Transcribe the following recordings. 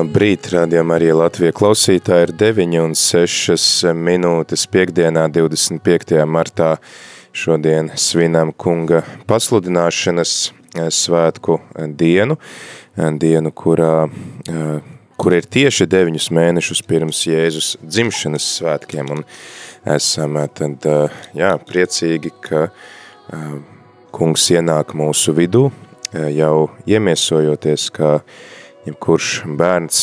Labrīt, rādījumā arī Latvija klausītāji ir 9 un 6 minūtes piekdienā 25. martā. Šodien svinam kunga pasludināšanas svētku dienu, dienu, kurā, kur ir tieši deviņus mēnešus pirms Jēzus dzimšanas svētkiem, un esam tad, jā, priecīgi, ka kungs ienāk mūsu vidū, jau iemiesojoties, kā jebkurš bērns,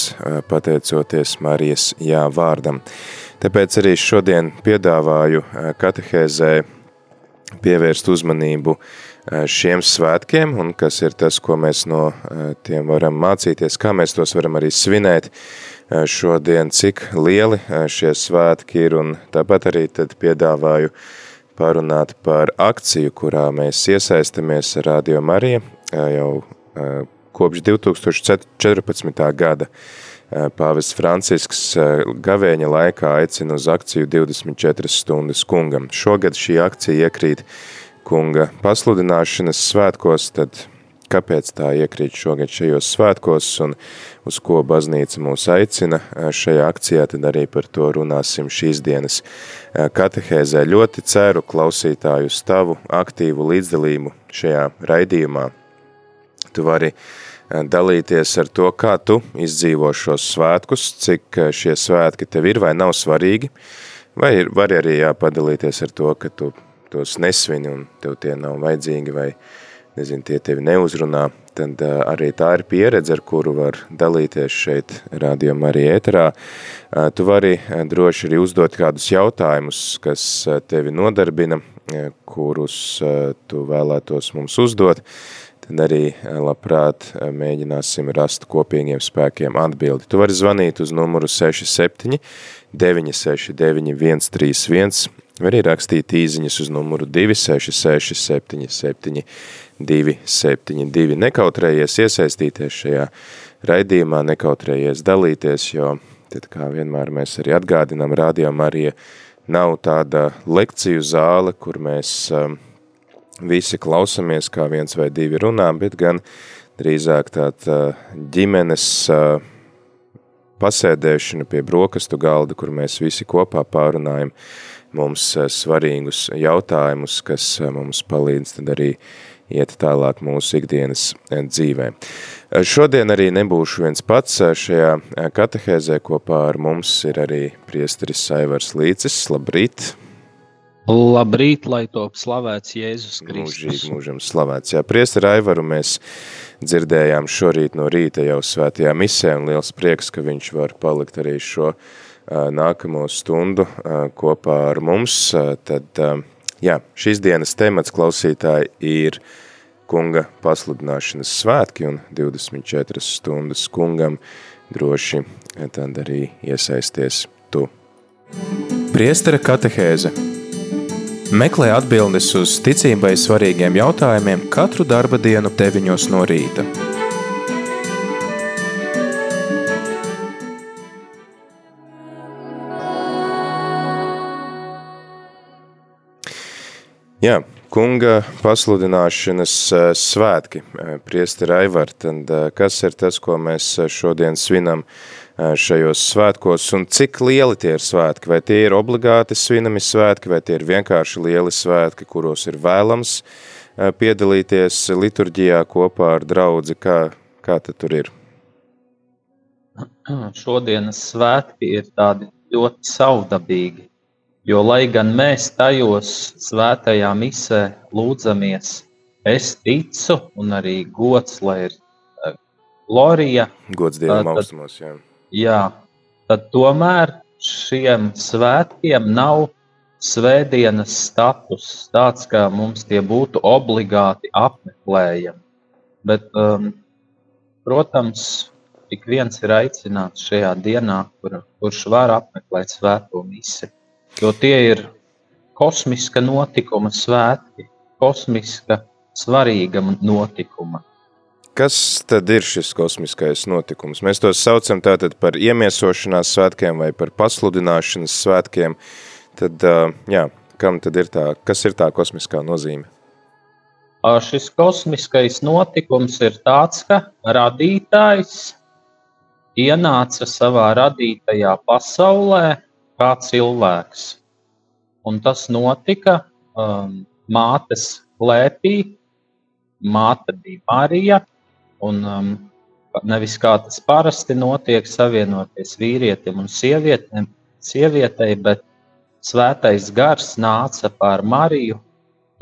pateicoties Marijas jā vārdam. Tāpēc arī šodien piedāvāju katehēzē pievērst uzmanību šiem svētkiem un kas ir tas, ko mēs no tiem varam mācīties, kā mēs tos varam arī svinēt šodien, cik lieli šie svētki ir un tāpat arī tad piedāvāju parunāt par akciju, kurā mēs iesaistamies Radio Marija jau kopš 2014. gada. Pāvests Francisks gavēņa laikā aicina uz akciju 24 stundas kungam. Šogad šī akcija iekrīt kunga pasludināšanas svētkos, tad kāpēc tā iekrīt šogad šajos svētkos un uz ko baznīca mūs aicina šajā akcijā, tad arī par to runāsim šīs dienas katehēzē. Ļoti ceru klausītāju uz tavu aktīvu līdzdalību šajā raidījumā. Tu vari uh, dalīties ar to, kā tu izdzīvo šos svētkus, cik šie svētki tev ir vai nav svarīgi, vai ir, var arī padalīties ar to, ka tu tos nesvini un tev tie nav vajadzīgi vai, nezinu, tie tevi neuzrunā, tad arī tā ir pieredze, ar kuru var dalīties šeit rādījumā arī ēterā. Tu vari droši arī uzdot kādus jautājumus, kas tevi nodarbina, kurus tu vēlētos mums uzdot, tad arī eh, labprāt eh, mēģināsim rast kopīgiem spēkiem atbildi. Tu vari zvanīt uz numuru 67 969 131, vai arī rakstīt īziņas uz numuru 266 77 272. Nekautrējies iesaistīties šajā raidījumā, nekautrējies dalīties, jo tad kā vienmēr mēs arī atgādinām, Radio Marija nav tāda lekciju zāle, kur mēs um, visi klausamies, kā viens vai divi runā, bet gan drīzāk tāda ģimenes pasēdēšana pie brokastu galda, kur mēs visi kopā pārunājam mums svarīgus jautājumus, kas mums palīdz tad arī iet tālāk mūsu ikdienas dzīvē. Šodien arī nebūšu viens pats šajā katehēzē, kopā ar mums ir arī priesteris Saivars Līcis. Labrīt! Labrīt, lai top slavēts Jēzus Kristus. Mūžīgi mūžam slavēts. Jā, priesteri Aivaru mēs dzirdējām šorīt no rīta jau svētajā misē, un liels prieks, ka viņš var palikt arī šo uh, nākamo stundu uh, kopā ar mums. Uh, tad, jā, šīs dienas temats klausītāji ir kunga pasludināšanas svētki un 24 stundas kungam droši tad arī iesaisties tu. Priestera katehēze – Meklē atbildes uz ticībai svarīgiem jautājumiem katru darba dienu 9 no rīta. Jā, kunga pasludināšanas eh, svētki, eh, priesteri Aivar, tad eh, kas ir tas, ko mēs šodien svinam šajos svētkos, un cik lieli tie ir svētki, vai tie ir obligāti svinami svētki, vai tie ir vienkārši lieli svētki, kuros ir vēlams piedalīties liturģijā kopā ar draudzi, kā, kā tad tur ir? Šodienas svētki ir tādi ļoti savdabīgi, jo lai gan mēs tajos svētajā misē lūdzamies, es ticu un arī gods, lai ir Glorija. Gods Dievam augstumos, jā. Jā, tad tomēr šiem svētkiem nav svētdienas status, tāds, ka mums tie būtu obligāti apmeklējami. Bet, um, protams, ik viens ir aicināts šajā dienā, kur, kurš var apmeklēt svēto misi. Jo tie ir kosmiska notikuma svētki, kosmiska svarīga notikuma. Kas tad ir šis kosmiskais notikums? Mēs tos saucam tātad par iemiesošanās svētkiem vai par pasludināšanas svētkiem. Tad, jā, kam tad ir tā, kas ir tā kosmiskā nozīme? Šis kosmiskais notikums ir tāds, ka radītājs ienāca savā radītajā pasaulē kā cilvēks. Un tas notika um, mātes klēpī. Māte bija Marija, Un um, nevis kā tas parasti notiek, savienoties vīrietim un sievietei, bet svētais gars nāca pār Mariju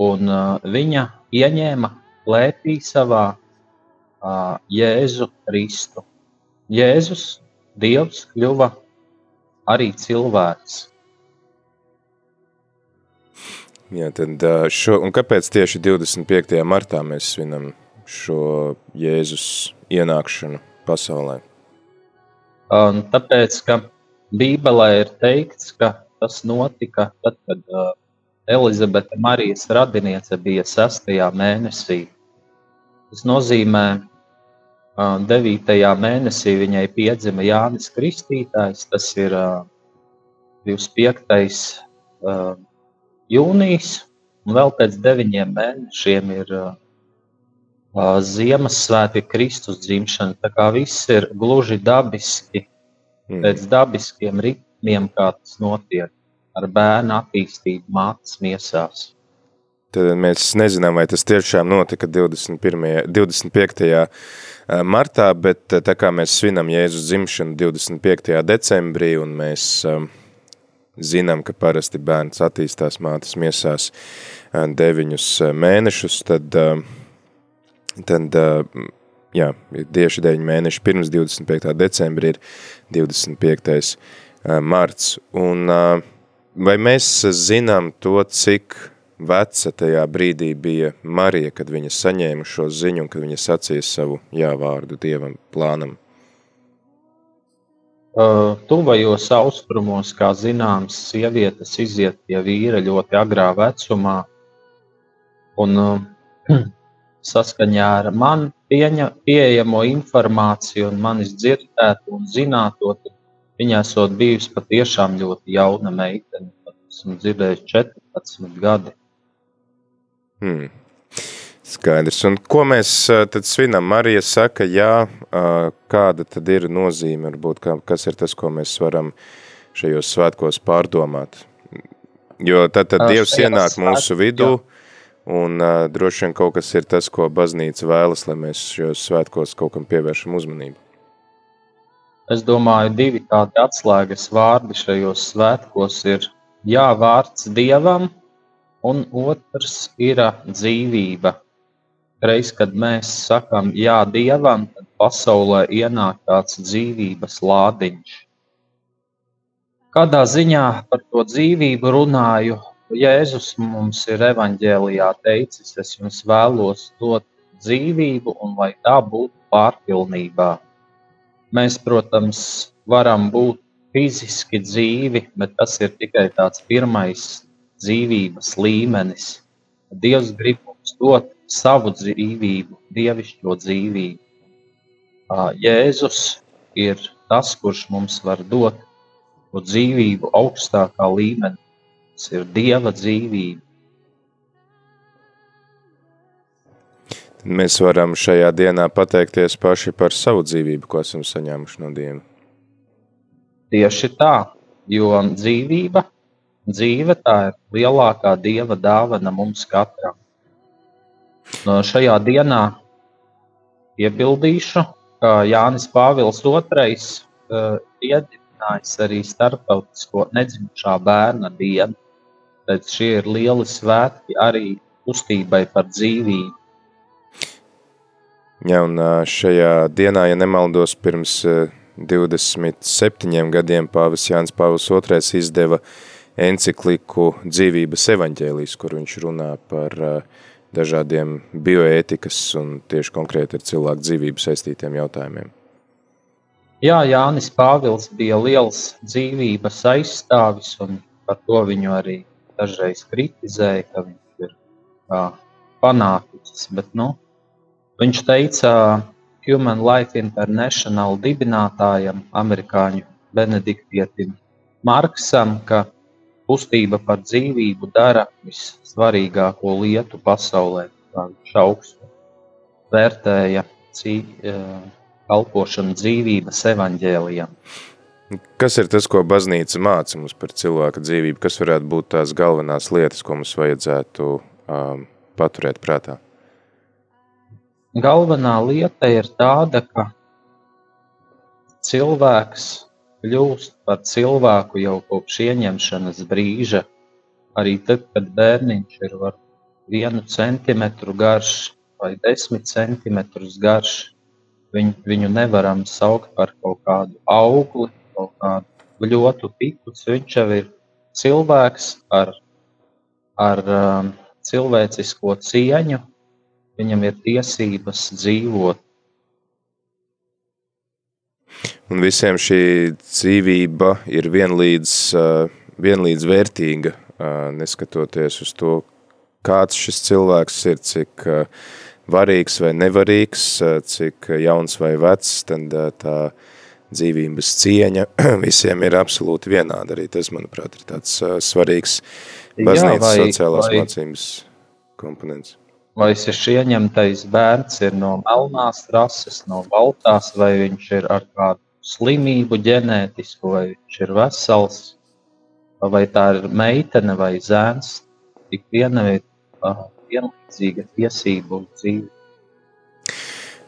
un uh, viņa ieņēma klēpī savā uh, Jēzu Kristu. Jēzus, Dievs, kļuva arī cilvēks. Jā, tad šo, un kāpēc tieši 25. martā mēs svinam šo Jēzus ienākšanu pasaulē? Un tāpēc, ka Bībelē ir teikts, ka tas notika tad, kad uh, Elizabete Marijas radiniece bija sestajā mēnesī. Tas nozīmē, uh, devītajā mēnesī viņai piedzima Jānis Kristītājs, tas ir uh, 25. Uh, jūnijas, un vēl pēc deviņiem mēnešiem ir uh, Ziemassvētki, Kristus dzimšana. Tā kā viss ir gluži dabiski, mm. pēc dabiskiem ritmiem, kā tas notiek ar bērnu attīstību mātes miesās. Tad mēs nezinām, vai tas tiešām notika 21. 25. martā, bet tā kā mēs svinam Jēzus dzimšanu 25. decembrī un mēs zinām, ka parasti bērns attīstās mātes miesās deviņus mēnešus, tad uh, tad, jā, tieši 9 mēneši pirms 25. decembra ir 25. marts. Un vai mēs zinām to, cik veca tajā brīdī bija Marija, kad viņa saņēma šo ziņu un kad viņa sacīja savu jāvārdu Dievam plānam? Tuvajos austrumos, kā zināms, sievietes iziet pie vīra ļoti agrā vecumā, un saskaņā ar man pieņa, pieejamo informāciju un manis dzirdēto un zināto, tad viņa esot bijusi patiešām ļoti jauna meitene. Esmu dzirdējis 14 gadi. Hmm. Skaidrs. Un ko mēs tad svinam? Marija saka, jā, kāda tad ir nozīme, varbūt, kas ir tas, ko mēs varam šajos svētkos pārdomāt? Jo tad, tad Dievs ienāk mūsu vidū, jā Un uh, droši vien kaut kas ir tas, ko baznīca vēlas, lai mēs šajos svētkos kaut kam pievēršam uzmanību. Es domāju, divi tādi atslēgas vārdi šajos svētkos ir jā, vārds Dievam, un otrs ir dzīvība. Reiz, kad mēs sakam jā Dievam, tad pasaulē ienāk tāds dzīvības lādiņš. Kādā ziņā par to dzīvību runāju, Jēzus mums ir evanģēlijā teicis, es jums vēlos dot dzīvību un lai tā būtu pārpilnībā. Mēs, protams, varam būt fiziski dzīvi, bet tas ir tikai tāds pirmais dzīvības līmenis. Dievs grib mums dot savu dzīvību, dievišķo dzīvību. Jēzus ir tas, kurš mums var dot dzīvību augstākā līmenī Tas ir Dieva dzīvība. Mēs varam šajā dienā pateikties paši par savu dzīvību, ko esam saņēmuši no Dieva. Tieši tā, jo dzīvība, dzīve tā ir lielākā Dieva dāvana mums katram. No šajā dienā iebildīšu, ka Jānis Pāvils II uh, iedibinājis arī starptautisko nedzimušā bērna dienu Tad šie ir lieli svētki arī kustībai par dzīvību. Jā, un šajā dienā, ja nemaldos, pirms 27 gadiem pāvis Jānis Pāvils II izdeva encikliku dzīvības evaņģēlijas, kur viņš runā par dažādiem bioētikas un tieši konkrēti ar cilvēku dzīvību saistītiem jautājumiem. Jā, Jānis Pāvils bija liels dzīvības aizstāvis, un par to viņu arī dažreiz kritizēja, ka viņš ir kā fanātiķis. Bet, nu, viņš teica Human Life International dibinātājam, amerikāņu benediktietim Marksam, ka kustība par dzīvību dara vissvarīgāko lietu pasaulē. Viņš augstu vērtēja cī, kalpošanu dzīvības evaņģēlijam. Kas ir tas, ko baznīca māca mums par cilvēka dzīvību? Kas varētu būt tās galvenās lietas, ko mums vajadzētu um, paturēt prātā? Galvenā lieta ir tāda, ka cilvēks kļūst par cilvēku jau kopš ieņemšanas brīža. Arī tad, kad bērniņš ir var vienu centimetru garš vai desmit centimetrus garš, Viņu, viņu nevaram saukt par kaut kādu augli, kaut kādu ļoti pikus. Viņš jau ir cilvēks ar, ar um, cilvēcisko cieņu. Viņam ir tiesības dzīvot. Un visiem šī dzīvība ir vienlīdz, uh, vienlīdz vērtīga, uh, neskatoties uz to, kāds šis cilvēks ir, cik uh, varīgs vai nevarīgs, cik jauns vai vecs, tad tā dzīvības cieņa visiem ir absolūti vienāda. Arī tas, manuprāt, ir tāds svarīgs baznīcas sociālās vai, mācības komponents. Vai šis ieņemtais bērns ir no melnās rases, no baltās, vai viņš ir ar kādu slimību ģenētisku, vai viņš ir vesels, vai tā ir meitene vai zēns, tik viena ir vienlīdzīga tiesība uz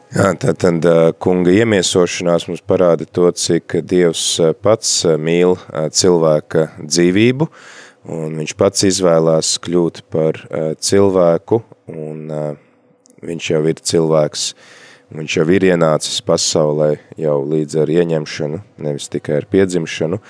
Jā, tātad kunga iemiesošanās mums parāda to, cik Dievs pats mīl cilvēka dzīvību, un viņš pats izvēlās kļūt par cilvēku, un viņš jau ir cilvēks, viņš jau ir ienācis pasaulē jau līdz ar ieņemšanu, nevis tikai ar piedzimšanu,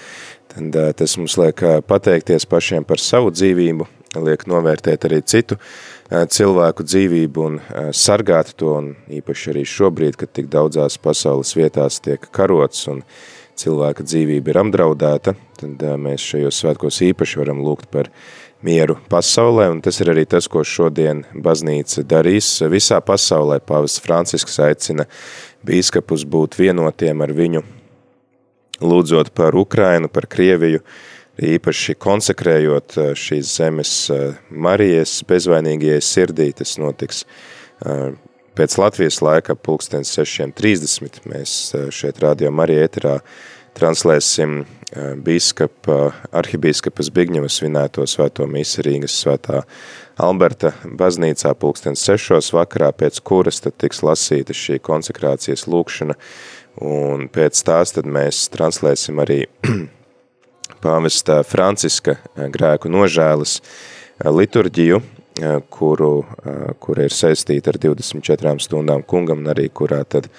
tad tas mums liek pateikties pašiem par savu dzīvību, liek novērtēt arī citu cilvēku dzīvību un sargāt to, un īpaši arī šobrīd, kad tik daudzās pasaules vietās tiek karots un cilvēka dzīvība ir apdraudēta, tad mēs šajos svētkos īpaši varam lūgt par mieru pasaulē, un tas ir arī tas, ko šodien baznīca darīs visā pasaulē. Pāvis Francisks aicina bīskapus būt vienotiem ar viņu, lūdzot par Ukrainu, par Krieviju, īpaši konsekrējot eh, šīs zemes eh, Marijas bezvainīgajai sirdī, tas notiks eh, pēc Latvijas laika pulkstens 6.30. Mēs šeit Radio Marija eterā translēsim bīskapa, arhibīskapas Bigņevas svinēto svēto misi Rīgas svētā Alberta baznīcā pulkstens 6. vakarā, pēc kuras tad tiks lasīta šī konsekrācijas lūkšana, un pēc tās tad mēs translēsim arī pāvesta Franciska eh, grēku nožēlas eh, liturģiju, eh, kuru, kura ir saistīta ar 24 stundām kungam, un arī kurā tad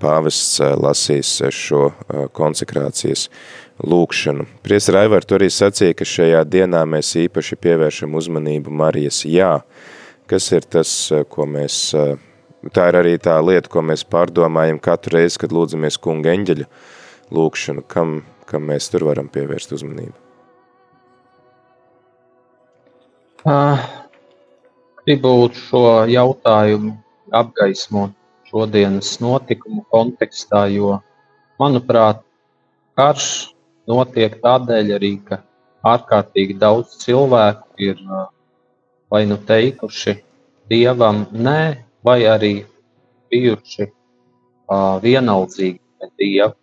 pāvests lasīs šo konsekrācijas lūkšanu. Pries Raivar tu arī sacīja, ka šajā dienā mēs īpaši pievēršam uzmanību Marijas jā. Kas ir tas, ko mēs, tā ir arī tā lieta, ko mēs pārdomājam katru reizi, kad lūdzamies kunga eņģeļu lūkšanu, kam kam mēs tur varam pievērst uzmanību? Uh, gribu šo jautājumu apgaismot šodienas notikumu kontekstā, jo, manuprāt, karš notiek tādēļ arī, ka ārkārtīgi daudz cilvēku ir vai nu teikuši dievam nē, vai arī bijuši uh, vienaldzīgi pret dievu.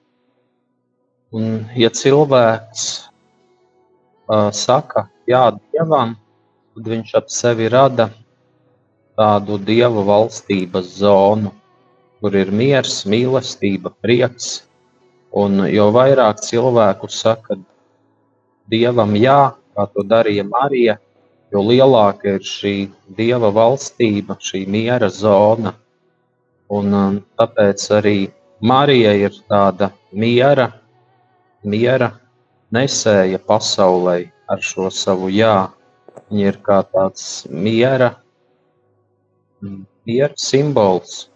Un, ja cilvēks uh, saka, jā, dievam, tad viņš ap sevi rada tādu dievu valstības zonu, kur ir miers, mīlestība, prieks. Un jo vairāk cilvēku saka dievam jā, kā to darīja Marija, jo lielāka ir šī dieva valstība, šī miera zona. Un, um, tāpēc arī Marija ir tāda miera miera nesēja pasaulē ar šo savu jā. Viņa ir kā tāds miera ir simbols.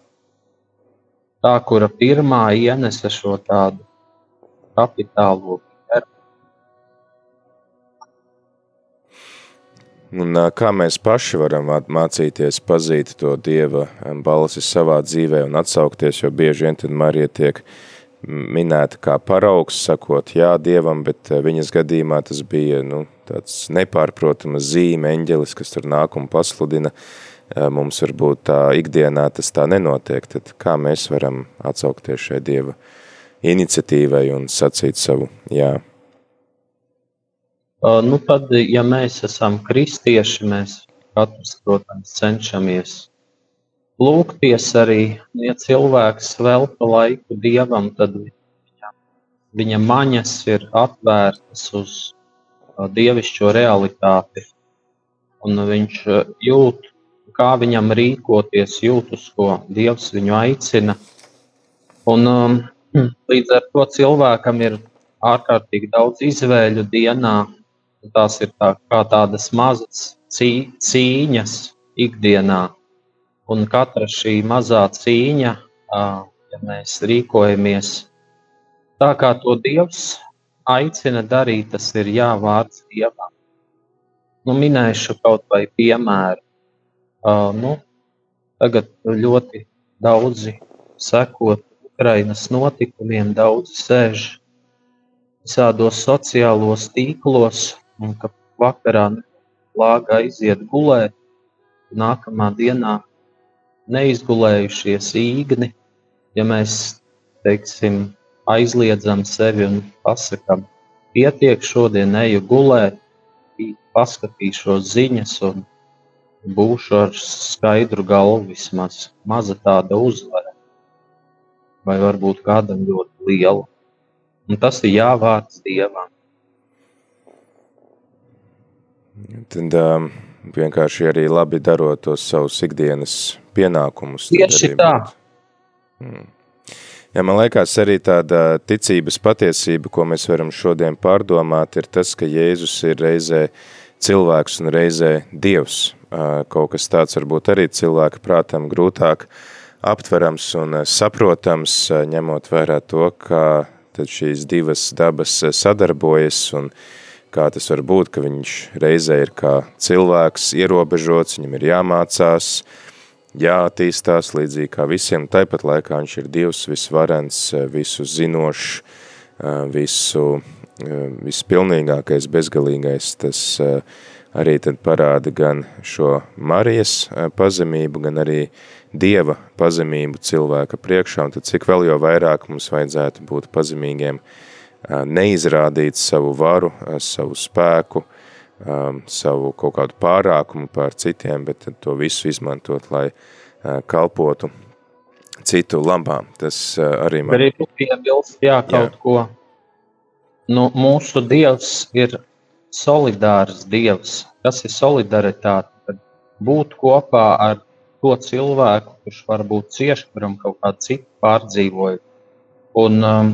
Tā, kura pirmā ienesa šo tādu kapitālo Un, kā mēs paši varam mācīties pazīt to Dieva balsi savā dzīvē un atsaukties, jo bieži vien tad Marija tiek minēta kā paraugs, sakot jā Dievam, bet viņas gadījumā tas bija nu, tāds nepārprotama zīme, eņģelis, kas tur nāk un pasludina. Mums varbūt tā ikdienā tas tā nenotiek, tad kā mēs varam atsaukties šai Dieva iniciatīvai un sacīt savu jā. Nu, tad, ja mēs esam kristieši, mēs katrs, protams, cenšamies lūgties arī, ja cilvēks velta laiku Dievam, tad viņa, viņa maņas ir atvērtas uz dievišķo realitāti, un viņš jūt, kā viņam rīkoties, jūt, uz ko Dievs viņu aicina. Un, um, līdz ar to cilvēkam ir ārkārtīgi daudz izvēļu dienā, Tās ir tā, kā tādas mazas cī, cīņas ikdienā. Un katra šī mazā cīņa, ja mēs rīkojamies tā, kā to Dievs aicina darīt, tas ir jāvārds Dievam. Nu, minēšu kaut vai piemēru. Nu, tagad ļoti daudzi sekot Ukrainas notikumiem, daudzi sēž visādos sociālos tīklos un ka vakarā lāga aiziet gulēt, nākamā dienā neizgulējušies īgni, ja mēs, teiksim, aizliedzam sevi un pasakam, pietiek šodien eju gulēt, paskatīšos ziņas un būšu ar skaidru galvu vismaz maza tāda uzvara. Vai varbūt kādam ļoti liela. Un tas ir jāvārds Dievam. Tad um, vienkārši arī labi darot tos savus ikdienas pienākumus. Tieši tā. Hmm. Ja, man liekas, arī tāda ticības patiesība, ko mēs varam šodien pārdomāt, ir tas, ka Jēzus ir reizē cilvēks un reizē Dievs. Uh, kaut kas tāds varbūt arī cilvēka prātam grūtāk aptverams un saprotams, uh, ņemot vērā to, ka tad šīs divas dabas sadarbojas un uh, kā tas var būt, ka viņš reizē ir kā cilvēks ierobežots, viņam ir jāmācās, jāattīstās līdzīgi kā visiem, tāpat laikā viņš ir Dievs visvarens, visu zinošs, visu, vispilnīgākais, bezgalīgais, tas arī tad parāda gan šo Marijas pazemību, gan arī Dieva pazemību cilvēka priekšā, un tad cik vēl jau vairāk mums vajadzētu būt pazemīgiem uh, neizrādīt savu varu, savu spēku, savu kaut kādu pārākumu pār citiem, bet to visu izmantot, lai kalpotu citu labām. Tas arī man... Gribu piebilst, jā, kaut jā. ko. Nu, mūsu Dievs ir solidārs Dievs. Kas ir solidaritāte? Kad būt kopā ar to cilvēku, kurš varbūt cieši, kuram kaut kādu citu pārdzīvoju. Un um,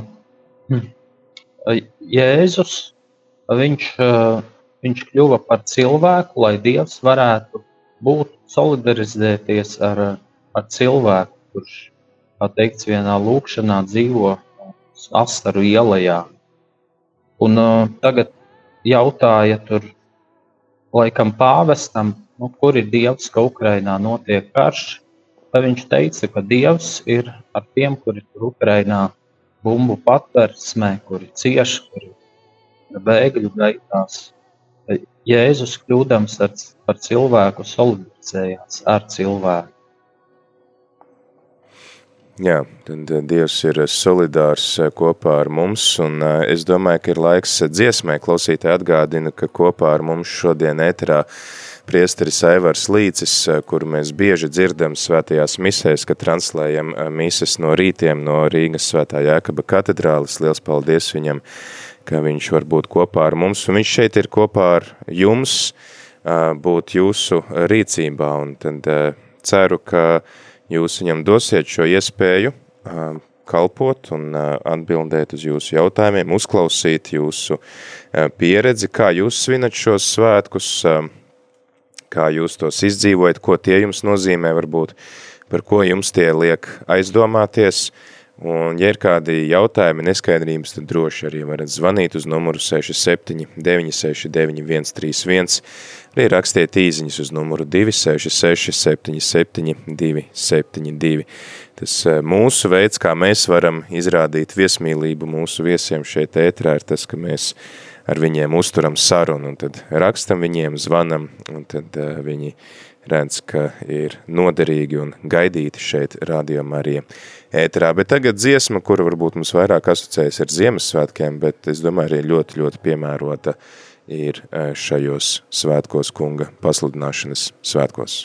Jēzus viņš, viņš kļuva par cilvēku, lai Dievs varētu būt solidarizēties ar, ar cilvēku, kurš, kā teikts, vienā lūkšanā dzīvo astaru ielajā. Un uh, tagad jautāja tur, laikam pāvestam, nu, kur ir Dievs, ka Ukrainā notiek karš, tad viņš teica, ka Dievs ir ar tiem, kuri tur Ukrainā bumbu patversmē, kuri cieši, kuri bēgļu gaitās. Jēzus kļūdams ar, par cilvēku solidarizējās ar cilvēku. Jā, tad eh, Dievs ir solidārs eh, kopā ar mums, un eh, es domāju, ka ir laiks dziesmai klausītāji atgādina, ka kopā ar mums šodien ēterā priesteris Aivars Līcis, kuru mēs bieži dzirdam svētajās misēs, kad translējam mises no rītiem no Rīgas svētā Jēkaba katedrālis. Liels paldies viņam, ka viņš var būt kopā ar mums, un viņš šeit ir kopā ar jums, būt jūsu rīcībā, un tad ceru, ka jūs viņam dosiet šo iespēju kalpot un atbildēt uz jūsu jautājumiem, uzklausīt jūsu pieredzi, kā jūs svinat šos svētkus, kā jūs tos izdzīvojat, ko tie jums nozīmē varbūt, par ko jums tie liek aizdomāties, Un, ja ir kādi jautājumi, neskaidrības, tad droši arī varat zvanīt uz numuru 67 969 131, vai rakstiet īziņas uz numuru 266 77 272. Tas eh, mūsu veids, kā mēs varam izrādīt viesmīlību mūsu viesiem šeit ētrā, ir tas, ka mēs ar viņiem uzturam sarunu, un tad rakstam viņiem, zvanam, un tad uh, viņi redz, ka ir noderīgi un gaidīti šeit Radio Marija ēterā. Bet tagad dziesma, kura varbūt mums vairāk asociējas ar Ziemassvētkiem, bet es domāju arī ļoti, ļoti piemērota ir eh, šajos svētkos kunga pasludināšanas svētkos.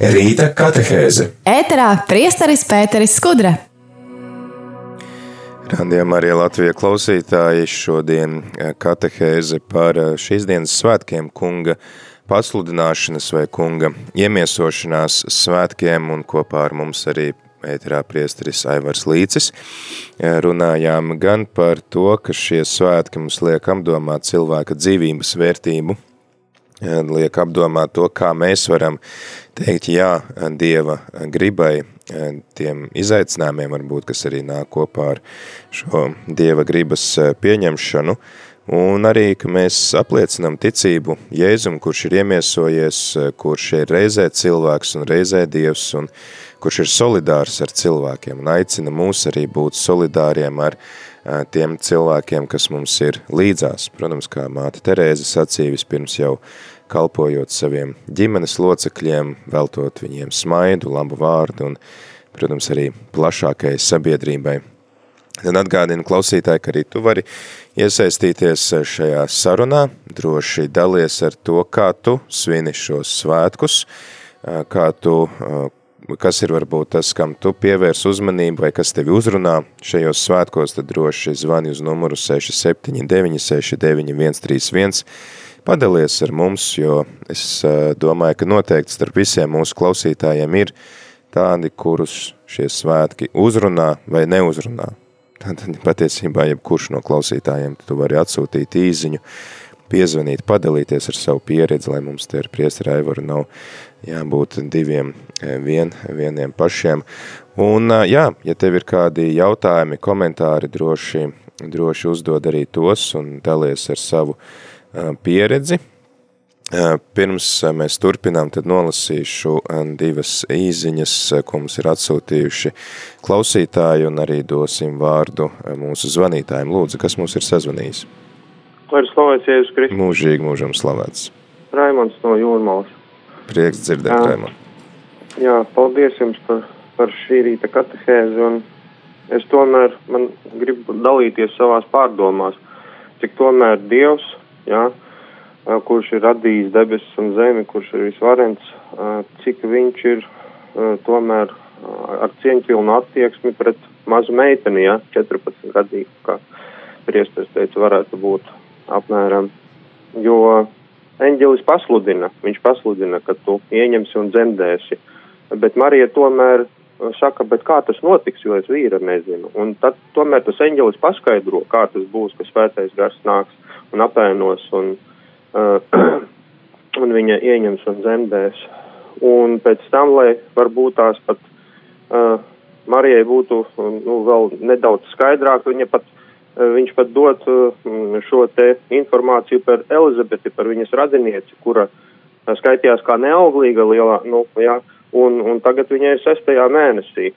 Rīta katehēze. Ēterā priesteris Pēteris Skudra. Radījumā arī Latvija klausītāji šodien eh, katehēze par eh, šīs dienas svētkiem kunga pasludināšanas vai kunga iemiesošanās svētkiem un kopā ar mums arī ēterā priesteris Aivars Līcis. Runājām gan par to, ka šie svētki mums liek apdomāt cilvēka dzīvības vērtību, liek apdomāt to, kā mēs varam teikt jā Dieva gribai, tiem izaicinājumiem varbūt, kas arī nāk kopā ar šo Dieva gribas pieņemšanu, un arī, ka mēs apliecinam ticību Jēzum, kurš ir iemiesojies, kurš ir reizē cilvēks un reizē Dievs, un kurš ir solidārs ar cilvēkiem, un aicina mūs arī būt solidāriem ar tiem cilvēkiem, kas mums ir līdzās. Protams, kā māte Terēze sacīja vispirms jau kalpojot saviem ģimenes locekļiem, veltot viņiem smaidu, labu vārdu un, protams, arī plašākai sabiedrībai. Tad atgādinu klausītāji, ka arī tu vari iesaistīties šajā sarunā, droši dalies ar to, kā tu svini šos svētkus, kā tu, kas ir varbūt tas, kam tu pievērs uzmanību vai kas tevi uzrunā šajos svētkos, tad droši zvani uz numuru 679 69 131 padalies ar mums, jo es domāju, ka noteikti starp visiem mūsu klausītājiem ir tādi, kurus šie svētki uzrunā vai neuzrunā. Tad patiesībā jebkurš no klausītājiem tu vari atsūtīt īziņu, piezvanīt, padalīties ar savu pieredzi, lai mums te ar priesteri Aivaru nav jābūt diviem vien, vieniem pašiem. Un jā, ja tev ir kādi jautājumi, komentāri, droši, droši uzdod arī tos un dalies ar savu uh, pieredzi. Pirms mēs turpinām, tad nolasīšu divas īziņas, ko mums ir atsūtījuši klausītāji, un arī dosim vārdu mūsu zvanītājiem. Lūdzu, kas mums ir sazvanījis? Lai ir slavēts Jēzus Kristus. Mūžīgi mūžam slavēts. Raimonds no Jūrmalas. Prieks dzirdēt, jā. Raimond. Jā, paldies jums par, par šī rīta katehēzi, es tomēr, man gribu dalīties savās pārdomās, cik tomēr Dievs ja, kurš ir radījis debesis un zemi, kurš ir visvarens, cik viņš ir tomēr ar cieņpilnu attieksmi pret mazu meiteni, ja, 14 gadīgu, kā priesteris teica, varētu būt apmēram, jo eņģelis pasludina, viņš pasludina, ka tu ieņemsi un dzemdēsi, bet Marija tomēr saka, bet kā tas notiks, jo es vīra nezinu. Un tad tomēr tas eņģelis paskaidro, kā tas būs, ka svētais gars nāks un apēnos un, uh, un viņa ieņems un zemdēs. Un pēc tam, lai varbūt tās pat uh, Marijai būtu nu, vēl nedaudz skaidrāk, viņa pat, uh, viņš pat dot uh, šo te informāciju par Elizabeti, par viņas radinieci, kura uh, skaitījās kā neauglīga lielā, nu, jā, un, un tagad viņai ir sestajā mēnesī.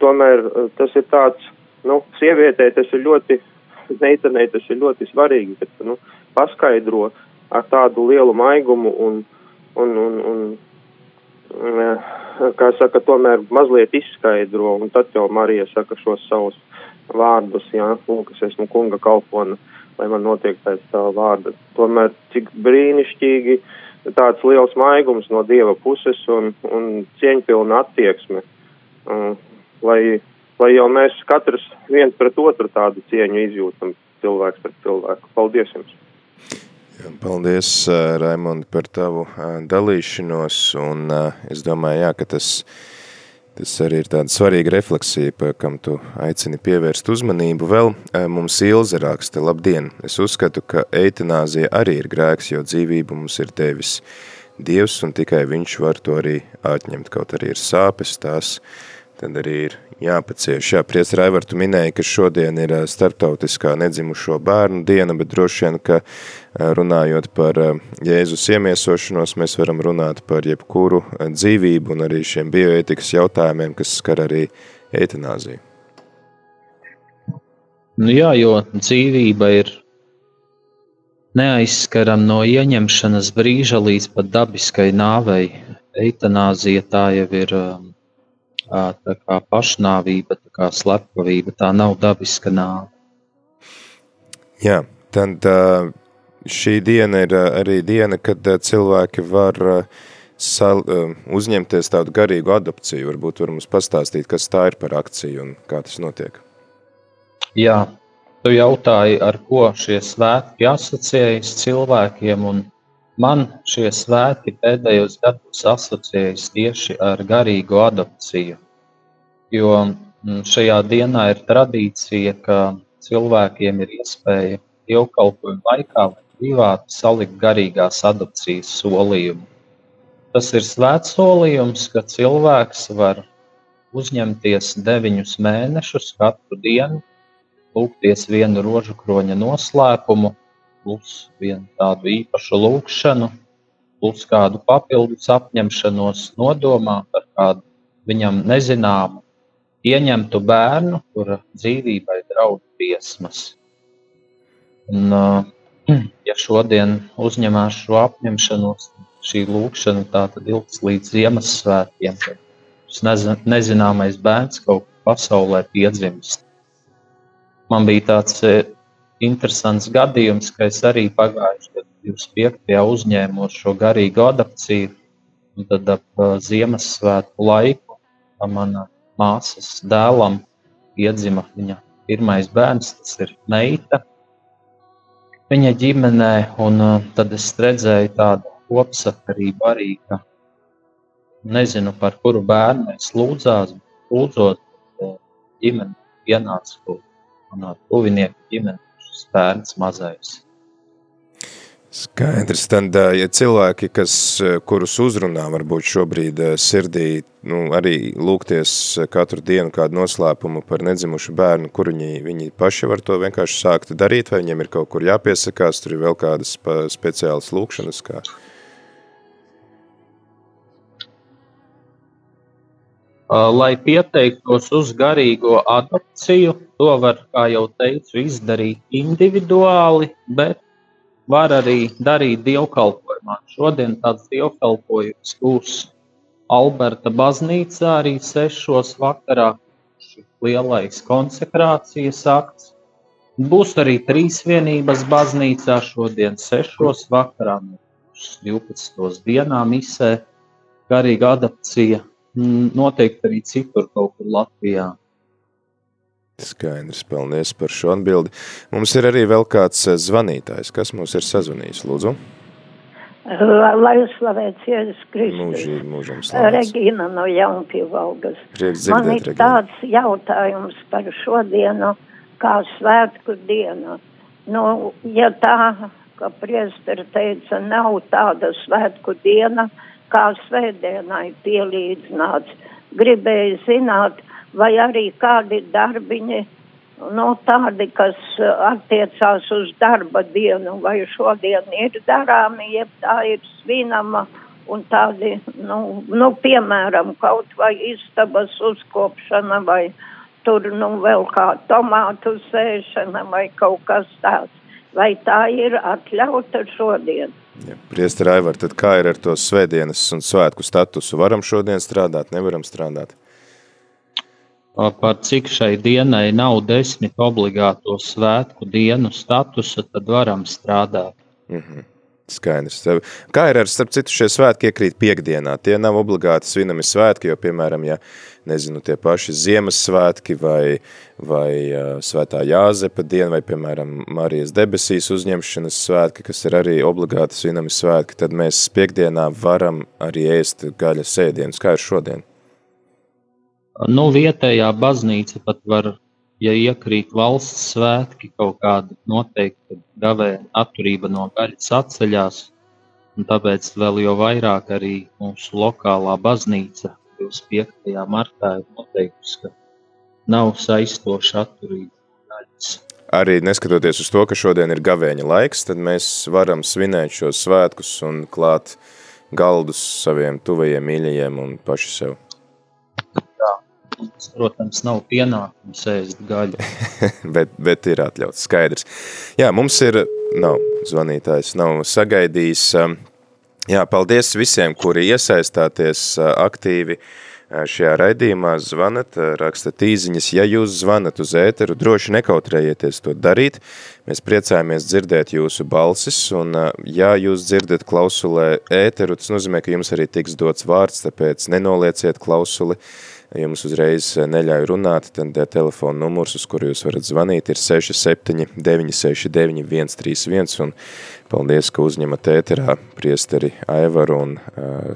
Tomēr uh, tas ir tāds, nu, sievietē tas ir ļoti meitenei tas ir ļoti svarīgi, ka nu, paskaidro ar tādu lielu maigumu un, un, un, un, un eh, kā saka, tomēr mazliet izskaidro, un tad jau Marija saka šos savus vārdus, jā, lūk, es esmu kunga kalpona, lai man notiek pēc tā vārda. Tomēr cik brīnišķīgi tāds liels maigums no Dieva puses un, un cieņpilna attieksme, um, lai lai jau mēs katrs viens pret otru tādu cieņu izjūtam cilvēks pret cilvēku. Paldies jums! Paldies, Raimond, par tavu dalīšanos, un es domāju, jā, ka tas, tas arī ir tāda svarīga refleksija, par kam tu aicini pievērst uzmanību. Vēl mums Ilze raksta, labdien, es uzskatu, ka eitanāzija arī ir grēks, jo dzīvību mums ir devis Dievs, un tikai viņš var to arī atņemt, kaut arī ir sāpes, tās tad arī ir jāpacieš. Jā, Pries Raivar, tu minēji, ka šodien ir starptautiskā nedzimušo bērnu diena, bet droši vien, ka runājot par Jēzus iemiesošanos, mēs varam runāt par jebkuru dzīvību un arī šiem bioētikas jautājumiem, kas skar arī eitanāziju. Nu jā, jo dzīvība ir neaizskaram no ieņemšanas brīža līdz pat dabiskai nāvei. Eitanāzija tā jau ir um, tā kā pašnāvība, tā kā slepkavība, tā nav dabiska nāve. Jā, tad šī diena ir arī diena, kad cilvēki var sal, uzņemties tādu garīgu adopciju. Varbūt var mums pastāstīt, kas tā ir par akciju un kā tas notiek. Jā, tu jautāji, ar ko šie svētki asociējas cilvēkiem, un Man šie svētki pēdējos gados asociējas tieši ar garīgo adopciju. jo mm, šajā dienā ir tradīcija, ka cilvēkiem ir iespēja dievkalpojuma laikā vai privāti salikt garīgās adopcijas solījumu. Tas ir svēts solījums, ka cilvēks var uzņemties deviņus mēnešus katru dienu, lūgties vienu rožu kroņa noslēpumu, plus vienu tādu īpašu lūgšanu, plus kādu papildus apņemšanos nodomā par kādu viņam nezināmu, ieņemtu bērnu, kura dzīvībai draud briesmas. Un, ja šodien uzņemās šo apņemšanos, šī lūkšana tā tad ilgs līdz Ziemassvētkiem, kad šis nezināmais bērns kaut kur pasaulē piedzimst. Man bija tāds interesants gadījums, ka es arī pagājušajā gadā 25. uzņēmu šo garīgu adapciju, un tad ap Ziemassvētku laiku mana māsas dēlam piedzima viņa pirmais bērns, tas ir meita. Viņa ģimenē, un uh, tad es redzēju tādu kopsakarību arī, ka nezinu, par kuru bērnu es lūdzās, lūdzot uh, ģimeni pienāca kaut manā tuvinieku ģimeni, šis bērns mazais. Skaidrs. Tad, ja cilvēki, kas, kurus uzrunā varbūt šobrīd sirdī, nu, arī lūgties katru dienu kādu noslēpumu par nedzimušu bērnu, kur viņi, viņi paši var to vienkārši sākt darīt, vai viņiem ir kaut kur jāpiesakās, tur ir vēl kādas speciālas lūkšanas, kā? Lai pieteiktos uz garīgo adopciju, to var, kā jau teicu, izdarīt individuāli, bet var arī darīt dievkalpojumā. Šodien tāds dievkalpojums būs Alberta baznīcā arī sešos vakarā. Lielais konsekrācijas akts. Būs arī trīs vienības baznīcā šodien sešos vakarā, 12. dienā misē, garīga adapcija. Noteikti arī citur kaut kur Latvijā. Skaidrs, paldies par šo atbildi. Mums ir arī vēl kāds eh, zvanītājs, kas mums ir sazvanījis, lūdzu. Lai slavēts Jēzus Kristus. Mūžīgi, mūžam slavēts. Regina no Jaunpievalgas. Prieks dzirdēt, Man ir Regina. tāds jautājums par šodienu, kā svētku dienu. Nu, ja tā, ka priesteri teica, nav tāda svētku diena, kā svētdienai pielīdzināts, gribēju zināt, vai arī kādi darbiņi, nu, tādi, kas uh, attiecās uz darba dienu, vai šodien ir darāmi, jeb tā ir svinama, un tādi, nu, nu piemēram, kaut vai istabas uzkopšana, vai tur, nu, vēl kā tomātu sēšana, vai kaut kas tāds. Vai tā ir atļauta šodien? Ja, Priester Aivar, tad kā ir ar to svētdienas un svētku statusu? Varam šodien strādāt, nevaram strādāt? Par cik šai dienai nav desmit obligāto svētku dienu statusa, tad varam strādāt. Mm -hmm. Skaidrs. Kā ir ar, starp citu, šie svētki iekrīt piekdienā? Tie nav obligāti svinami svētki, jo, piemēram, ja, nezinu, tie paši Ziemassvētki vai, vai svētā Jāzepa diena vai, piemēram, Marijas debesīs uzņemšanas svētki, kas ir arī obligāti svinami svētki, tad mēs piekdienā varam arī ēst gaļas ēdienus. Kā ir šodien? Nu, vietējā baznīca pat var, ja iekrīt valsts svētki, kaut kāda noteikta gavēja atturība no gaļas atceļās, tāpēc vēl jo vairāk arī mūsu lokālā baznīca 25. martā ir noteikusi, ka nav saistoša atturība no gaļas. Arī neskatoties uz to, ka šodien ir gavēņa laiks, tad mēs varam svinēt šos svētkus un klāt galdus saviem tuvajiem mīļajiem un paši sev. Mums, protams, nav pienākums ēst gaļu. bet, bet ir atļauts, skaidrs. Jā, mums ir, nav zvanītājs, nav sagaidījis. Jā, paldies visiem, kuri iesaistāties aktīvi šajā raidījumā, zvanat, rakstat īziņas. Ja jūs zvanat uz ēteru, droši nekautrējieties to darīt. Mēs priecājamies dzirdēt jūsu balsis, un ja jūs dzirdat klausulē ēteru, tas nozīmē, ka jums arī tiks dots vārds, tāpēc nenolieciet klausuli, jums uzreiz neļauj runāt, tad telefona numurs, uz kuru jūs varat zvanīt, ir 67 969 131, un paldies, ka uzņemat ēterā priesteri Aivaru un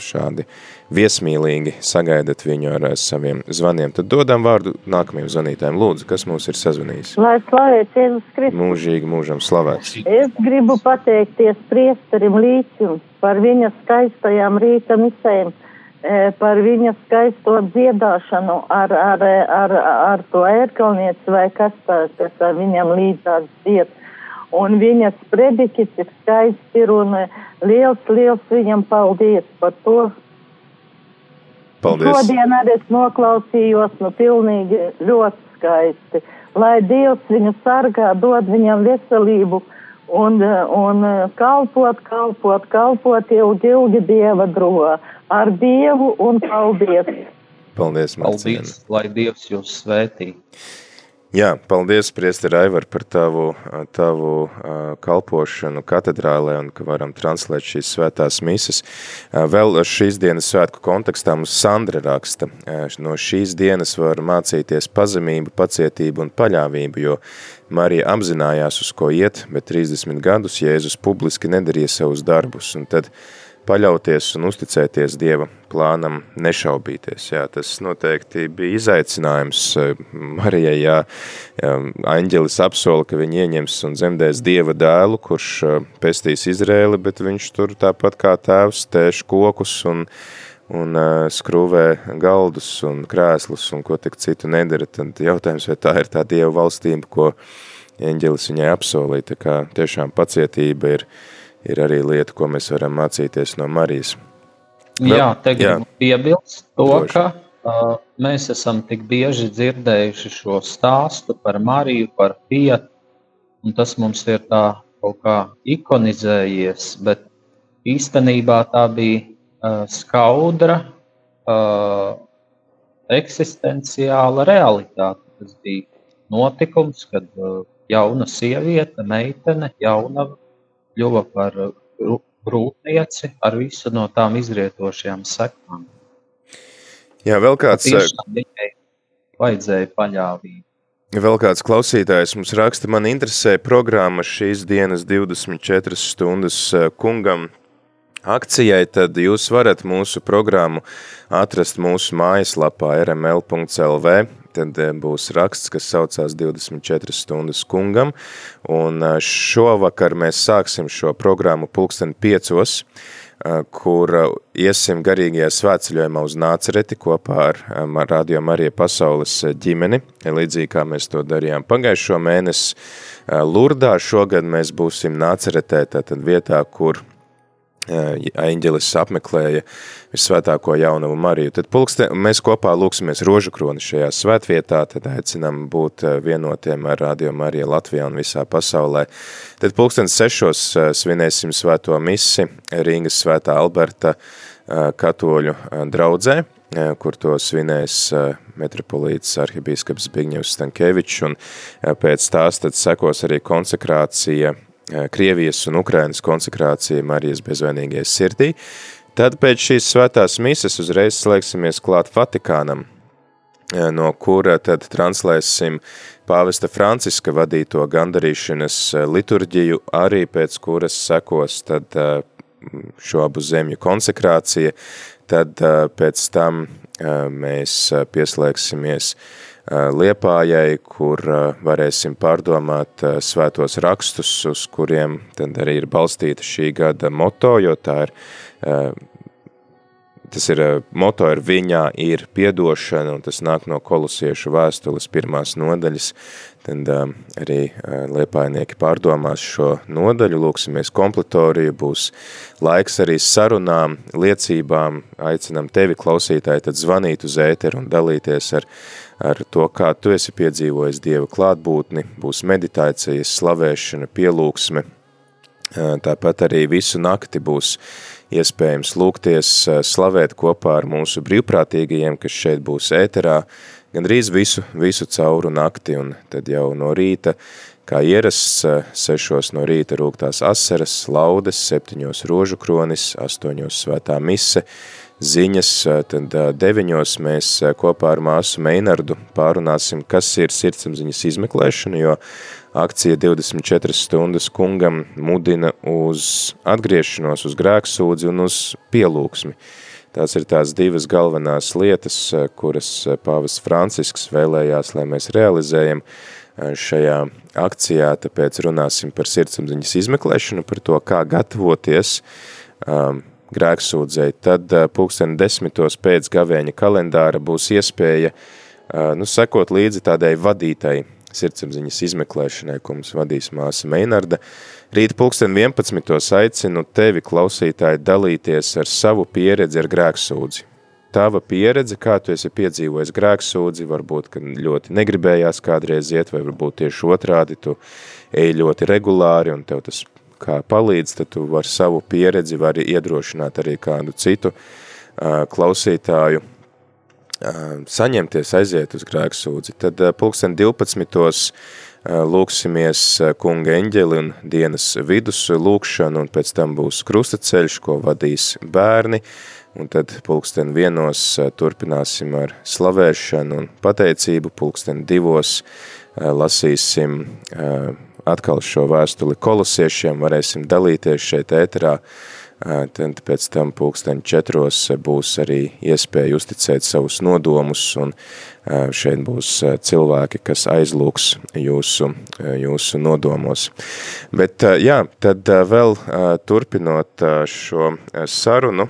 šādi viesmīlīgi sagaidat viņu ar saviem zvaniem. Tad dodam vārdu nākamajam zvanītājiem. Lūdzu, kas mūs ir sazvanījis? Lai slavēts Jēzus Kristus. Mūžīgi mūžam slavēts. Es gribu pateikties priesterim Līķim par viņa skaistajām rīta misēm par viņa skaisto dziedāšanu ar, ar, ar, ar to ērkalnieci vai kas kas viņam līdzās dzied. Un viņas predikis ir skaisti ir un liels, liels viņam paldies par to. Paldies. Šodien arī es noklausījos, nu pilnīgi ļoti skaisti. Lai Dievs viņu sargā, dod viņam veselību un, un kalpot, kalpot, kalpot ilgi, ilgi Dieva droši ar Dievu un paldies! Paldies, Marcīna. Paldies, lai Dievs jūs svētī. Jā, paldies, priesteri Aivar, par tavu, tavu kalpošanu katedrālē un ka varam translēt šīs svētās mises. Vēl šīs dienas svētku kontekstā mums Sandra raksta. No šīs dienas var mācīties pazemību, pacietību un paļāvību, jo Marija apzinājās, uz ko iet, bet 30 gadus Jēzus publiski nedarīja savus darbus. Un tad paļauties un uzticēties Dieva plānam, nešaubīties. Jā, tas noteikti bija izaicinājums eh, Marijai, jā, jā, aņģelis apsola, ka viņi ieņems un dzemdēs Dieva dēlu, kurš eh, pestīs Izrēli, bet viņš tur tāpat kā tēvs tēš kokus un, un uh, skrūvē galdus un krēslus un ko tik citu nedara, tad jautājums, vai tā ir tā Dieva valstība, ko eņģelis viņai apsolīja, tā kā tiešām pacietība ir uh, ir arī lieta, ko mēs varam mācīties no Marijas. Vēl, jā, te gribu piebilst to, Doši. ka uh, mēs esam tik bieži dzirdējuši šo stāstu par Mariju, par Pietu, un tas mums ir tā kaut kā ikonizējies, bet īstenībā tā bija uh, skaudra uh, eksistenciāla realitāte. Tas bija notikums, kad uh, jauna sieviete, meitene, jauna kļuva par grūtnieci ar visu no tām izrietošajām sekām. Jā, vēl kāds. Viņai vajadzēja paļāvību. Vēl kāds klausītājs mums raksta, man interesē programma šīs dienas 24 stundas kungam akcijai, tad jūs varat mūsu programmu atrast mūsu mājaslapā rml.lv tad būs raksts, kas saucās 24 stundas kungam, un šovakar mēs sāksim šo programmu pulksten piecos, kur iesim garīgajā svētceļojumā uz Nācereti kopā ar Radio Marija pasaules ģimeni, līdzīgi kā mēs to darījām pagājušo mēnesi. Lurdā šogad mēs būsim Nāceretē, tātad vietā, kur Eņģelis apmeklēja visvētāko jaunavu Mariju. Tad pulkste, mēs kopā lūksimies rožu kroni šajā svētvietā, tad aicinām būt vienotiem ar Radio Mariju Latvijā un visā pasaulē. Tad pulksten sešos svinēsim svēto misi Rīgas svētā Alberta katoļu draudzē, kur to svinēs metropolīts arhibīskaps Bigņevs Stankevičs, un pēc tās tad sekos arī konsekrācija Krievijas un Ukrainas konsekrācija Marijas bezvainīgajai sirdī, tad pēc šīs svētās mises uzreiz slēgsimies klāt Vatikānam, no kura tad translēsim pāvesta Franciska vadīto gandarīšanas liturģiju, arī pēc kuras sekos tad šo abu zemju konsekrācija, tad pēc tam mēs pieslēgsimies Liepājai, kur varēsim pārdomāt svētos rakstus, uz kuriem tad arī ir balstīta šī gada moto, jo tā ir, tas ir, moto ir viņā ir piedošana, un tas nāk no kolosiešu vēstules pirmās nodaļas, tad arī liepājnieki pārdomās šo nodaļu, lūksimies kompletoriju, būs laiks arī sarunām, liecībām, aicinam tevi klausītāji tad zvanīt uz ēteru un dalīties ar ar to, kā tu esi piedzīvojis Dieva klātbūtni, būs meditācijas, slavēšana, pielūksme. Tāpat arī visu nakti būs iespējams lūgties, slavēt kopā ar mūsu brīvprātīgajiem, kas šeit būs ēterā, gandrīz visu, visu cauru nakti, un tad jau no rīta, kā ierasts, sešos no rīta rūgtās asaras, laudes, septiņos rožu kronis, astoņos svētā mise, ziņas, tad deviņos mēs kopā ar māsu Meinardu pārunāsim, kas ir sirdsapziņas izmeklēšana, jo akcija 24 stundas kungam mudina uz atgriešanos, uz grēksūdzi un uz pielūksmi. Tās ir tās divas galvenās lietas, kuras pāvis Francisks vēlējās, lai mēs realizējam šajā akcijā, tāpēc runāsim par sirdsapziņas izmeklēšanu, par to, kā gatavoties um, grēksūdzēji. Tad uh, pulksteni desmitos pēc gavēņa kalendāra būs iespēja uh, nu, sekot līdzi tādai vadītai sirdsapziņas izmeklēšanai, ko mums vadīs māsa Meinarda. Rīt pulksten 11. aicinu tevi, klausītāji, dalīties ar savu pieredzi ar grēksūdzi. Tava pieredze, kā tu esi piedzīvojis grēksūdzi, varbūt, ka ļoti negribējās kādreiz iet, vai varbūt tieši otrādi, tu ej ļoti regulāri un tev tas kā palīdz, tad tu var savu pieredzi, vari iedrošināt arī kādu citu klausītāju saņemties, aiziet uz grēksūdzi. Tad pulksten 12. lūksimies kunga eņģeli un dienas vidus lūkšanu, un pēc tam būs krustaceļš, ko vadīs bērni, un tad pulksten vienos turpināsim ar slavēšanu un pateicību, pulksten divos lasīsim atkal šo vēstuli kolosiešiem, varēsim dalīties šeit ēterā, tad pēc tam pulksten četros būs arī iespēja uzticēt savus nodomus, un šeit būs cilvēki, kas aizlūks jūsu, jūsu nodomos. Bet jā, tad vēl turpinot šo sarunu,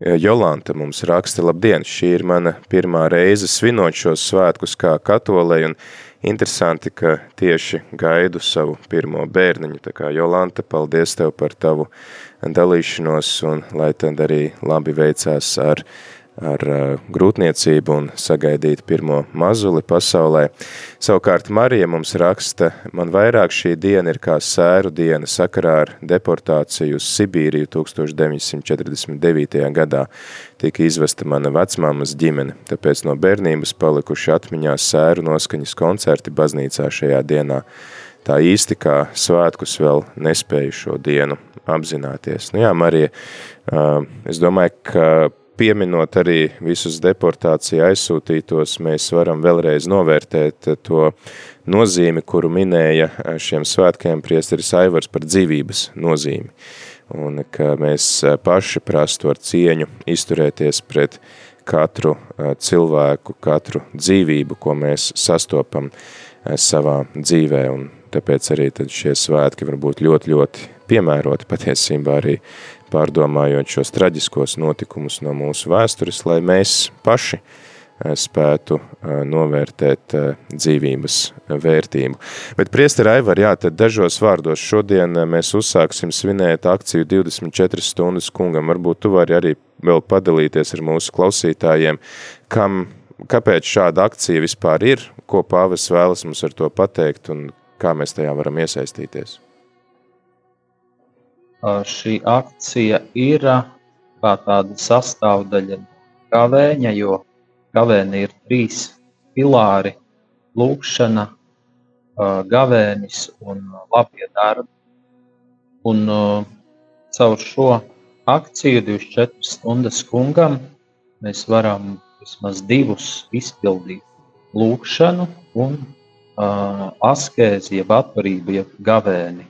Jolanta mums raksta, labdien, šī ir mana pirmā reize svinot šos svētkus kā katolei, un interesanti, ka tieši gaidu savu pirmo bērniņu. Tā kā Jolanta, paldies tev par tavu dalīšanos un lai tad arī labi veicās ar ar uh, grūtniecību un sagaidīt pirmo mazuli pasaulē. Savukārt Marija mums raksta, man vairāk šī diena ir kā sēru diena sakarā ar deportāciju uz Sibīriju 1949. gadā. Tika izvesta mana vecmāmas ģimene, tāpēc no bērnības palikuši atmiņā sēru noskaņas koncerti baznīcā šajā dienā. Tā īsti kā svētkus vēl nespēju šo dienu apzināties. Nu jā, Marija, uh, es domāju, ka pieminot arī visus deportāciju aizsūtītos, mēs varam vēlreiz novērtēt to nozīmi, kuru minēja šiem svētkiem priesteris Aivars par dzīvības nozīmi. Un ka mēs paši prastu ar cieņu izturēties pret katru cilvēku, katru dzīvību, ko mēs sastopam savā dzīvē. Un tāpēc arī tad šie svētki var būt ļoti, ļoti piemēroti patiesībā arī pārdomājot šos traģiskos notikumus no mūsu vēstures, lai mēs paši eh, spētu eh, novērtēt eh, dzīvības vērtību. Bet priesteri Aivar, jā, tad dažos vārdos šodien mēs uzsāksim svinēt akciju 24 stundas kungam. Varbūt tu vari arī vēl padalīties ar mūsu klausītājiem, kam, kāpēc šāda akcija vispār ir, ko pāvis vēlas mums ar to pateikt un kā mēs tajā varam iesaistīties šī akcija ir kā tāda sastāvdaļa gavēņa, jo gavēni ir trīs pilāri - lūkšana, gavēnis un labie darbi. Un caur šo akciju 24 stundas kungam mēs varam vismaz divus izpildīt - lūkšanu un askēzi, jeb atturību, jeb gavēni.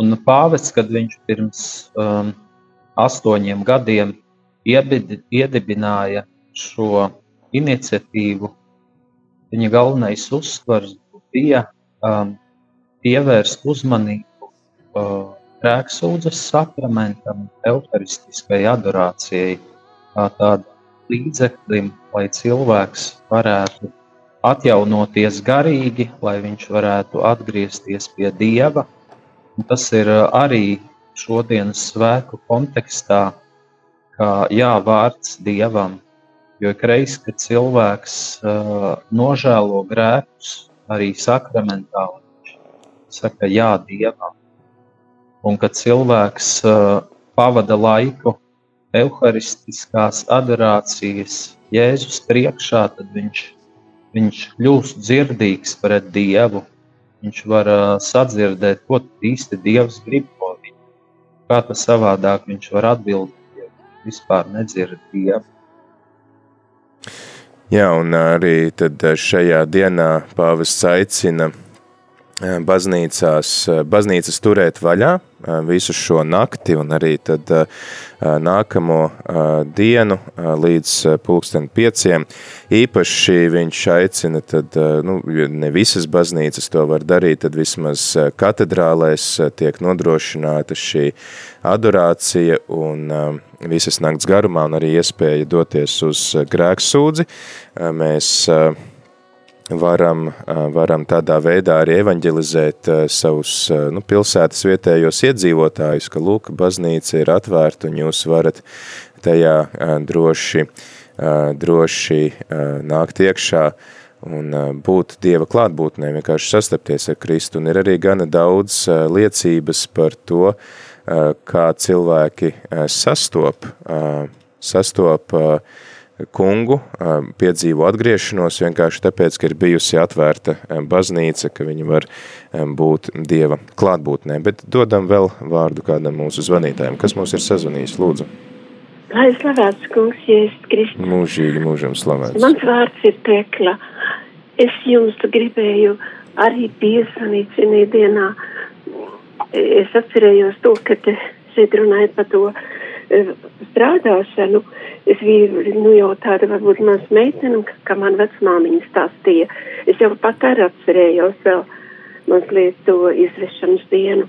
Un pāvests, kad viņš pirms um, astoņiem gadiem iebid, iedibināja šo iniciatīvu, viņa galvenais uzsvars bija um, pievērst uzmanību uh, grēksūdzes sakramentam, euharistiskai adorācijai, kā tādam līdzeklim, lai cilvēks varētu atjaunoties garīgi, lai viņš varētu atgriezties pie Dieva tas ir arī šodienas svētku kontekstā, kā jā, vārds dievam. Jo reiz, kad cilvēks uh, nožēlo grēkus, arī sakramentāli, viņš saka jā dievam. Un kad cilvēks uh, pavada laiku evaharistiskās adorācijas Jēzus priekšā, tad viņš, viņš kļūst dzirdīgs pret Dievu Viņš var uh, sadzirdēt, ko īsti Dievs grib no viņa. kā tas savādāk viņš var atbildēt, ja vispār nedzird Dievu. Jā, un arī tad šajā dienā pāvests aicina baznīcās, baznīcas turēt vaļā visu šo nakti un arī tad nākamo dienu līdz pulksten pieciem. Īpaši viņš aicina, tad, nu, ne visas baznīcas to var darīt, tad vismaz katedrālēs tiek nodrošināta šī adorācija un visas nakts garumā un arī iespēja doties uz grēksūdzi. Mēs varam, varam tādā veidā arī evanģelizēt savus nu, pilsētas vietējos iedzīvotājus, ka lūk, baznīca ir atvērta un jūs varat tajā droši, droši nākt iekšā un būt Dieva klātbūtnē, vienkārši sastapties ar Kristu. Un ir arī gana daudz liecības par to, kā cilvēki sastop, sastop kungu, piedzīvo atgriešanos vienkārši tāpēc, ka ir bijusi atvērta baznīca, ka viņi var būt Dieva klātbūtnē. Bet dodam vēl vārdu kādam mūsu zvanītājiem. Kas mūs ir sazvanījis, lūdzu? Lai slavēts kungs, Jēzus Kristus. Mūžīgi mūžam slavēts. Mans vārds ir Tekla. Es jums gribēju arī piezvanīt šajā dienā. Es atcerējos to, ka te šeit runājat par to strādāšanu. Es biju nu, jau tāda varbūt maz meitene, ka man vecmāmiņa stāstīja. Es jau pat arī atcerējos vēl mazliet to izvešanas dienu.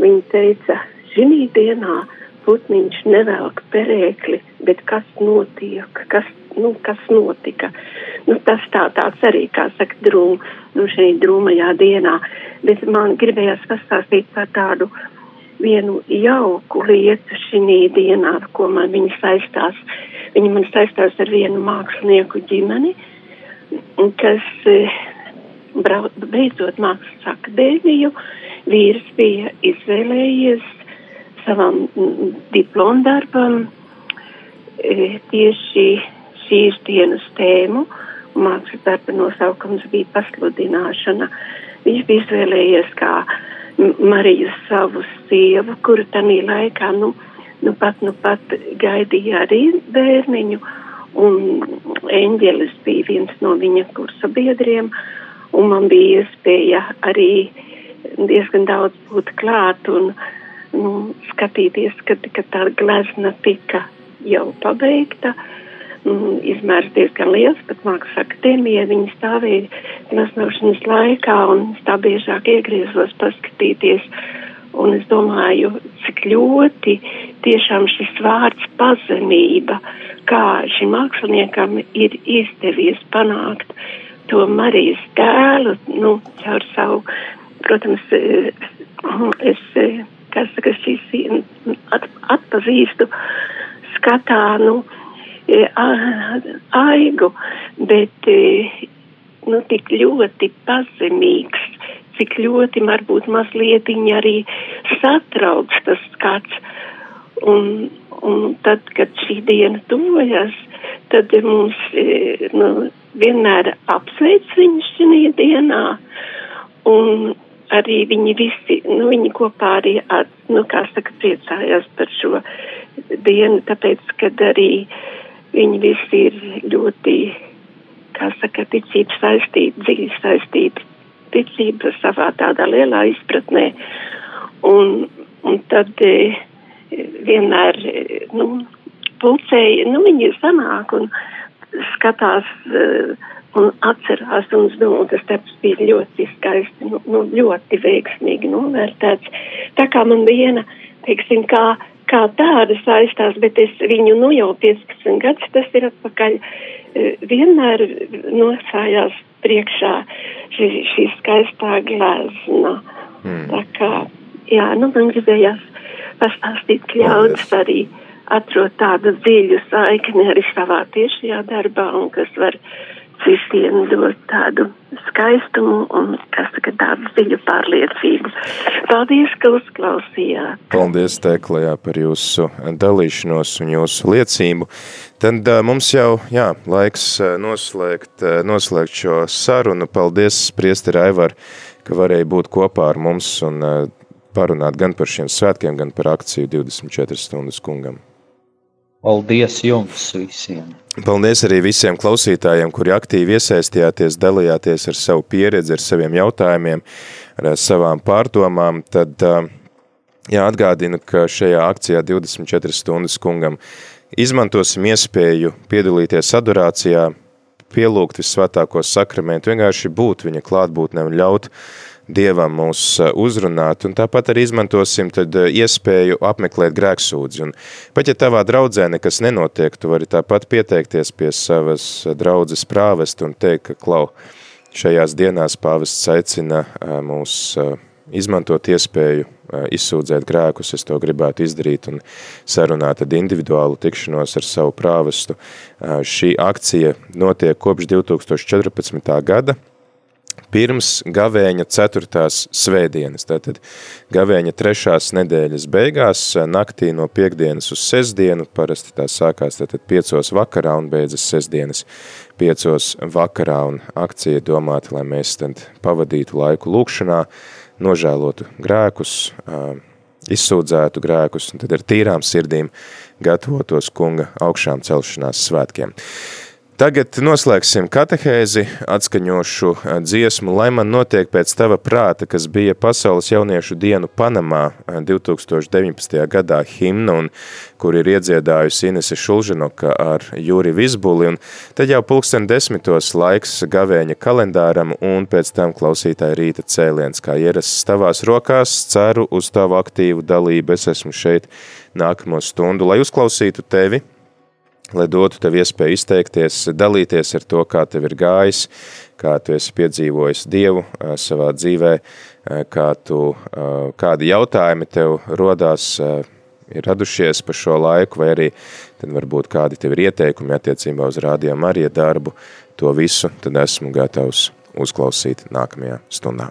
Viņa teica, šī dienā putniņš nevelk perēkli, bet kas notiek, kas, nu, kas notika. Nu, tas tā, tāds arī, kā saka, drūm, nu, šī drūmajā dienā. Bet man gribējās pastāstīt par tādu vienu jauku lietu šī dienā, ar ko man viņa saistās. Viņa man saistās ar vienu mākslinieku ģimeni, kas brauc, beidzot mākslas akadēmiju. Vīrs bija izvēlējies savam diplomdarbam tieši šīs dienas tēmu. Mākslas darba nosaukums bija pasludināšana. Viņš bija izvēlējies kā Mariju savu sievu, kuru tanī laikā, nu, nu pat, nu pat gaidīja arī bērniņu, un eņģelis bija viens no viņa kursa biedriem, un man bija iespēja arī diezgan daudz būt klāt un nu, skatīties, kad, kad tā glezna tika jau pabeigta. Mm, izmērs diezgan liels, bet mākslas akadēmija viņa stāvēja gleznošanas laikā un tā biežāk iegriezos paskatīties. Un es domāju, cik ļoti tiešām šis vārds pazemība, kā šim māksliniekam ir izdevies panākt to Marijas tēlu, nu, caur savu, protams, es, kas saka, šīs at, atpazīstu skatā, nu, aigu, bet nu, tik ļoti pazemīgs, cik ļoti varbūt mazliet viņa arī satrauc tas skats. Un, un tad, kad šī diena tuvojas, tad mums nu, vienmēr apsveic viņu šī dienā. Un arī viņi visi, nu, viņi kopā arī, nu, kā saka, priecājās par šo dienu, tāpēc, kad arī uh, Viņi visi ir ļoti, kā saka, ticība saistīti, dziļi saistīti, ticība savā tādā lielā izpratnē. Un, un tad e, vienmēr, e, nu, pulcēji, nu, viņi sanāk un skatās e, un atcerās, un es domāju, tas darbs bija ļoti skaisti, nu, nu, ļoti veiksmīgi novērtēts. Tā kā man viena, teiksim, kā kā tāda saistās, bet es viņu nu jau 15 gadus tas ir atpakaļ e, vienmēr nosājās priekšā šī, šī skaistā glezna. Hmm. Tā kā, jā, nu man gribējās pastāstīt, ka ļaudis arī atrod tādu dziļu saikni arī savā tiešajā darbā un kas var visiem dot tādu skaistumu un, kas saka, tādu dziļu pārliecību. Paldies, ka uzklausījāt. Paldies, Teklajā, par jūsu dalīšanos un jūsu liecību. Tad mums jau, jā, laiks noslēgt, noslēgt šo sarunu. Paldies, priesteri Aivar, ka varēja būt kopā ar mums un parunāt gan par šiem svētkiem, gan par akciju 24 stundas kungam. Paldies jums visiem! Paldies arī visiem klausītājiem, kuri aktīvi iesaistījāties, dalījāties ar savu pieredzi, ar saviem jautājumiem, ar savām pārdomām. Tad jā, atgādinu, ka šajā akcijā 24 stundas kungam izmantosim iespēju piedalīties adorācijā, pielūgt visvētāko sakramentu, vienkārši būt viņa klātbūtnē un ļaut Dievam mūs uzrunāt, un tāpat arī izmantosim tad iespēju apmeklēt grēksūdzi. Un pat ja tavā draudzē nekas nenotiek, tu vari tāpat pieteikties pie savas draudzes prāvest un teikt, ka klau, šajās dienās pāvests aicina mūs izmantot iespēju izsūdzēt grēkus, es to gribētu izdarīt un sarunāt tad individuālu tikšanos ar savu prāvestu. Šī akcija notiek kopš 2014. gada, pirms gavēņa ceturtās svētdienas. Tātad gavēņa trešās nedēļas beigās, naktī no piekdienas uz sestdienu, parasti tā sākās tātad piecos vakarā un beidzas sestdienas piecos vakarā, un akcija domāta, lai mēs tad pavadītu laiku lūkšanā, nožēlotu grēkus, izsūdzētu grēkus, un tad ar tīrām sirdīm gatavotos kunga augšām celšanās svētkiem. Tagad noslēgsim katehēzi, atskaņošu dziesmu, lai man notiek pēc tava prāta, kas bija Pasaules jauniešu dienu Panamā 2019. gadā himna, un kur ir iedziedājusi Inese Šulžanoka ar Jūri Visbuli, un tad jau pulksten desmitos laiks gavēņa kalendāram, un pēc tam klausītāja rīta cēliens, kā ierasts tavās rokās, ceru uz tavu aktīvu dalību, es esmu šeit nākamo stundu, lai uzklausītu tevi, lai dotu tev iespēju izteikties, dalīties ar to, kā tev ir gājis, kā tu esi piedzīvojis Dievu savā dzīvē, kā tu, kādi jautājumi tev rodās, ir radušies pa šo laiku, vai arī tad varbūt kādi tev ir ieteikumi attiecībā uz rādījā Marija darbu, to visu tad esmu gatavs uzklausīt nākamajā stundā.